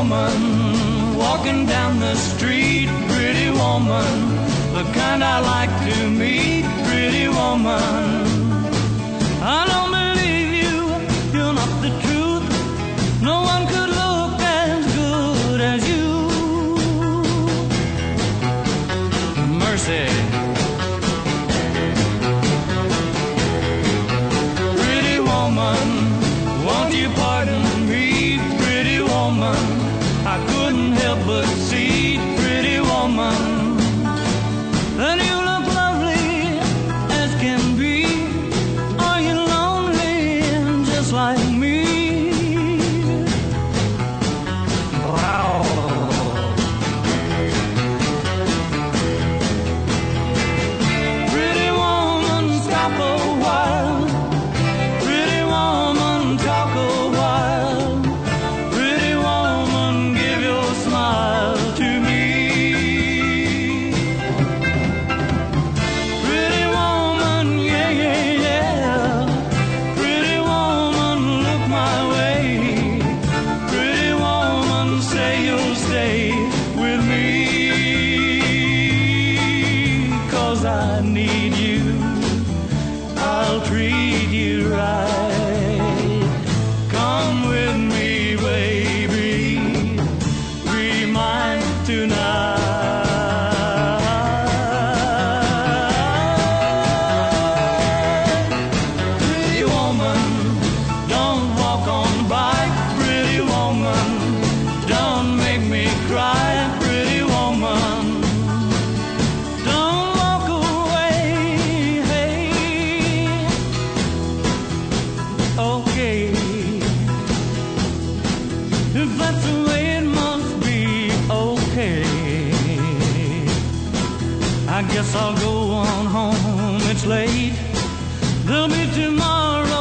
woman walking down the street, pretty woman, the kind I like to meet, pretty woman. I don't believe you, you're not the truth. No one could look as good as you. Mercy. Pretty woman, won't you pardon me, pretty woman? I couldn't help but see, I need you. I'll treat you right. That's the way it must be, okay. I guess I'll go on home, it's late. There'll be tomorrow